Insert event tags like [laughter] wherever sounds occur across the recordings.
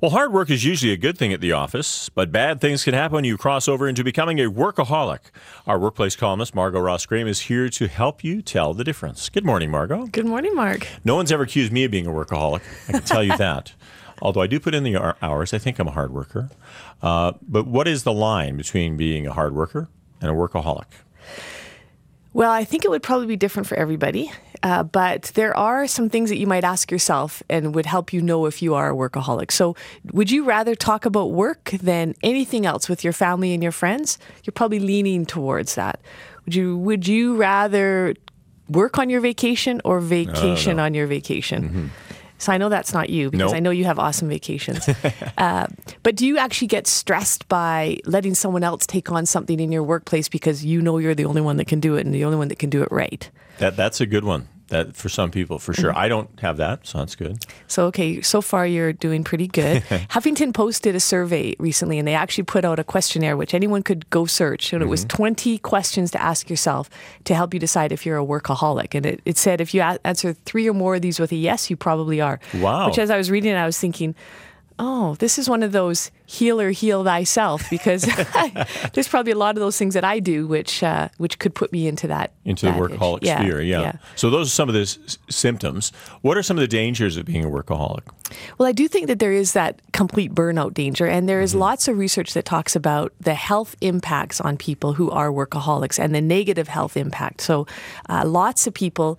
Well, hard work is usually a good thing at the office, but bad things can happen when you cross over into becoming a workaholic. Our workplace columnist, Margot Ross Graham, is here to help you tell the difference. Good morning, Margot. Good morning, Mark. No one's ever accused me of being a workaholic. I can tell you [laughs] that. Although I do put in the hours, I think I'm a hard worker. Uh, but what is the line between being a hard worker and a workaholic? Well, I think it would probably be different for everybody. Uh, but there are some things that you might ask yourself and would help you know if you are a workaholic. So, would you rather talk about work than anything else with your family and your friends? You're probably leaning towards that. Would you Would you rather work on your vacation or vacation on your vacation? Mm-hmm. So I know that's not you because nope. I know you have awesome vacations. [laughs] uh, but do you actually get stressed by letting someone else take on something in your workplace because you know you're the only one that can do it and the only one that can do it right? That that's a good one that for some people for sure. Mm-hmm. I don't have that, so that's good. So okay, so far you're doing pretty good. [laughs] Huffington Post did a survey recently, and they actually put out a questionnaire which anyone could go search, and mm-hmm. it was mm-hmm. 20 questions to ask yourself to help you decide if you're a workaholic. And it, it said if you a- answer three or more of these with a yes, you probably are. Wow. Which, as I was reading, it, I was thinking oh, this is one of those healer heal thyself because [laughs] [laughs] there's probably a lot of those things that I do which uh, which could put me into that into that the workaholic yeah, sphere. Yeah. yeah. So those are some of the s- symptoms. What are some of the dangers of being a workaholic? Well, I do think that there is that complete burnout danger, and there is mm-hmm. lots of research that talks about the health impacts on people who are workaholics and the negative health impact. So, uh, lots of people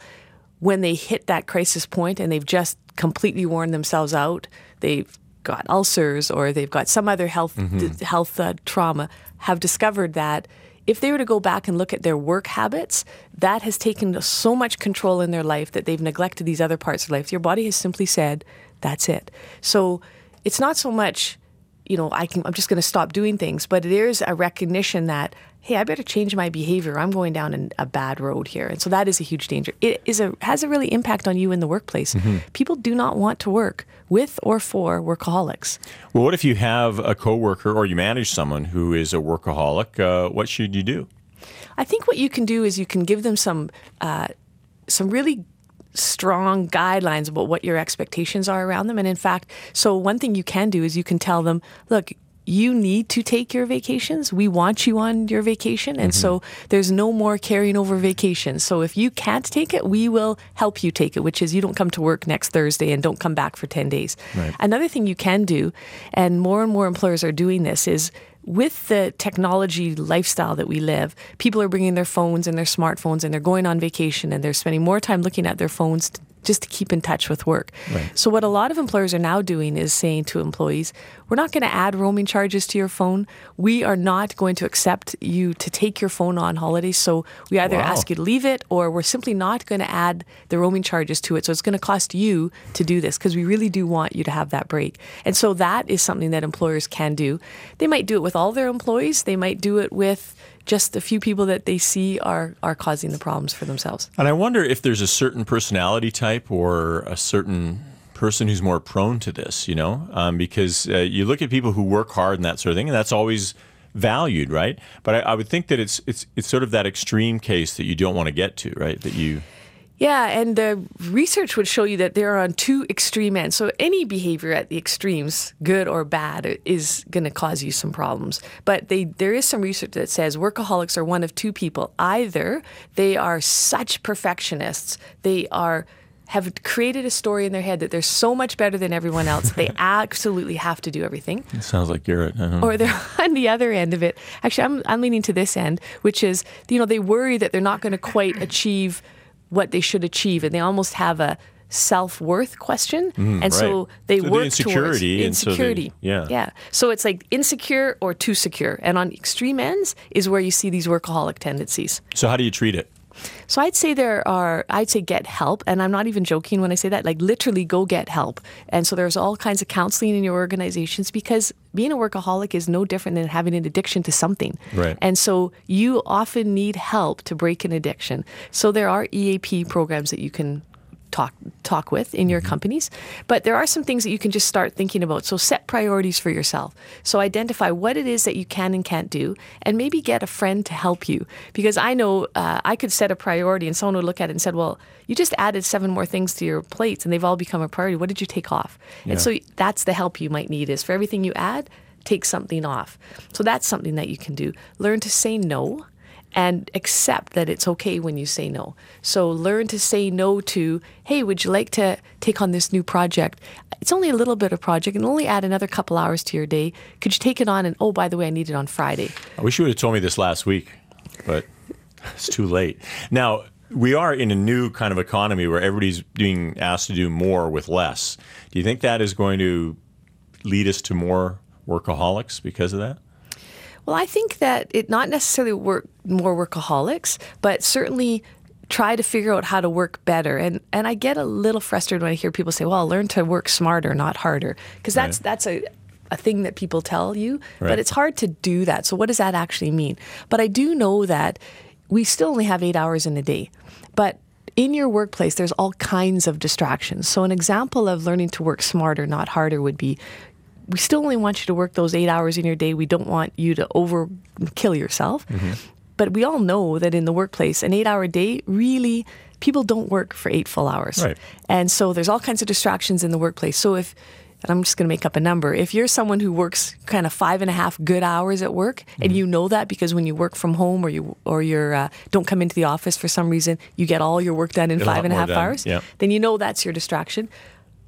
when they hit that crisis point and they've just completely worn themselves out, they've got ulcers or they've got some other health mm-hmm. health uh, trauma have discovered that if they were to go back and look at their work habits, that has taken so much control in their life that they've neglected these other parts of life. Your body has simply said, "That's it." So it's not so much, you know, I can, I'm just going to stop doing things, but there's a recognition that hey, I better change my behavior. I'm going down a bad road here. And so that is a huge danger. It is a has a really impact on you in the workplace. Mm-hmm. People do not want to work with or for workaholics. Well, what if you have a coworker or you manage someone who is a workaholic? Uh, what should you do? I think what you can do is you can give them some uh, some really strong guidelines about what your expectations are around them. And in fact, so one thing you can do is you can tell them, look, you need to take your vacations. We want you on your vacation. And mm-hmm. so there's no more carrying over vacations. So if you can't take it, we will help you take it, which is you don't come to work next Thursday and don't come back for 10 days. Right. Another thing you can do, and more and more employers are doing this, is with the technology lifestyle that we live, people are bringing their phones and their smartphones and they're going on vacation and they're spending more time looking at their phones just to keep in touch with work. Right. So, what a lot of employers are now doing is saying to employees, we're not going to add roaming charges to your phone. We are not going to accept you to take your phone on holidays. So, we either wow. ask you to leave it or we're simply not going to add the roaming charges to it. So, it's going to cost you to do this because we really do want you to have that break. And so, that is something that employers can do. They might do it with all their employees, they might do it with just a few people that they see are are causing the problems for themselves. And I wonder if there's a certain personality type or a certain person who's more prone to this, you know, um, because uh, you look at people who work hard and that sort of thing, and that's always valued, right? But I, I would think that it's it's it's sort of that extreme case that you don't want to get to, right? That you yeah, and the research would show you that they're on two extreme ends. So any behavior at the extremes, good or bad, is going to cause you some problems. But they, there is some research that says workaholics are one of two people. Either they are such perfectionists, they are have created a story in their head that they're so much better than everyone else. They [laughs] absolutely have to do everything. It sounds like Garrett. Uh-huh. Or they're [laughs] on the other end of it. Actually, I'm, I'm leaning to this end, which is, you know, they worry that they're not going to quite achieve what they should achieve, and they almost have a self worth question, mm, and right. so they so work the insecurity towards insecurity. So they, yeah, yeah. So it's like insecure or too secure, and on extreme ends is where you see these workaholic tendencies. So how do you treat it? So I'd say there are, I'd say get help. And I'm not even joking when I say that, like literally go get help. And so there's all kinds of counseling in your organizations because being a workaholic is no different than having an addiction to something. Right. And so you often need help to break an addiction. So there are EAP programs that you can talk talk with in your companies. But there are some things that you can just start thinking about. So set priorities for yourself. So identify what it is that you can and can't do, and maybe get a friend to help you. Because I know uh, I could set a priority, and someone would look at it and said, "Well, you just added seven more things to your plates, and they've all become a priority. What did you take off?" And so that's the help you might need. Is for everything you add, take something off. So that's something that you can do. Learn to say no and accept that it's okay when you say no. So learn to say no to, hey, would you like to take on this new project? It's only a little bit of project and only add another couple hours to your day. Could you take it on? And oh, by the way, I need it on Friday. I wish you would have told me this last week, but it's too late. Now, we are in a new kind of economy where everybody's being asked to do more with less. Do you think that is going to lead us to more workaholics because of that? Well, I think that it not necessarily work more workaholics, but certainly try to figure out how to work better. And and I get a little frustrated when I hear people say, "Well, learn to work smarter, not harder," because that's Right. that's a a thing that people tell you, Right. but it's hard to do that. So what does that actually mean? But I do know that we still only have 8 hours in a day. But in your workplace, there's all kinds of distractions. So, an example of learning to work smarter, not harder, would be we still only want you to work those eight hours in your day. We don't want you to over kill yourself. But we all know that in the workplace, an eight hour day really, people don't work for eight full hours. Right. And so there's all kinds of distractions in the workplace. So if, and I'm just going to make up a number, if you're someone who works kind of five and a half good hours at work, and Mm-hmm. you know that because when you work from home or you or you're uh, don't come into the office for some reason, you get all your work done in lot and a half done, hours, yeah. then you know that's your distraction.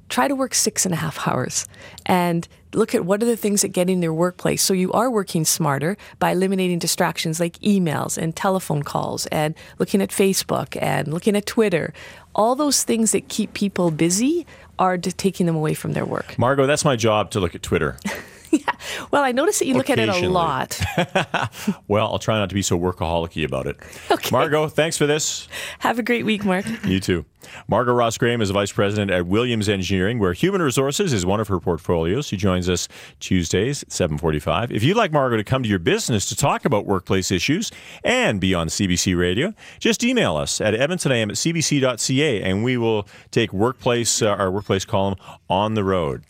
Try to work six and a half hours and look at what are the things that get in your workplace. So you are working smarter by eliminating distractions like emails and telephone calls and looking at Facebook and looking at Twitter. All those things that keep people busy are taking them away from their work. Margot, that's my job to look at Twitter. [laughs] [laughs] Well, I notice that you look at it a lot. [laughs] Well, I'll try not to be so workaholic about it. Okay. Margot, thanks for this. Have a great week, Mark. You too. Margot Ross Graham is a vice president at Williams Engineering, where human resources is one of her portfolios. She joins us Tuesdays at 745. If you'd like Margot to come to your business to talk about workplace issues and be on CBC Radio, just email us at edmontonam at cbc.ca and we will take workplace, uh, our workplace column on the road.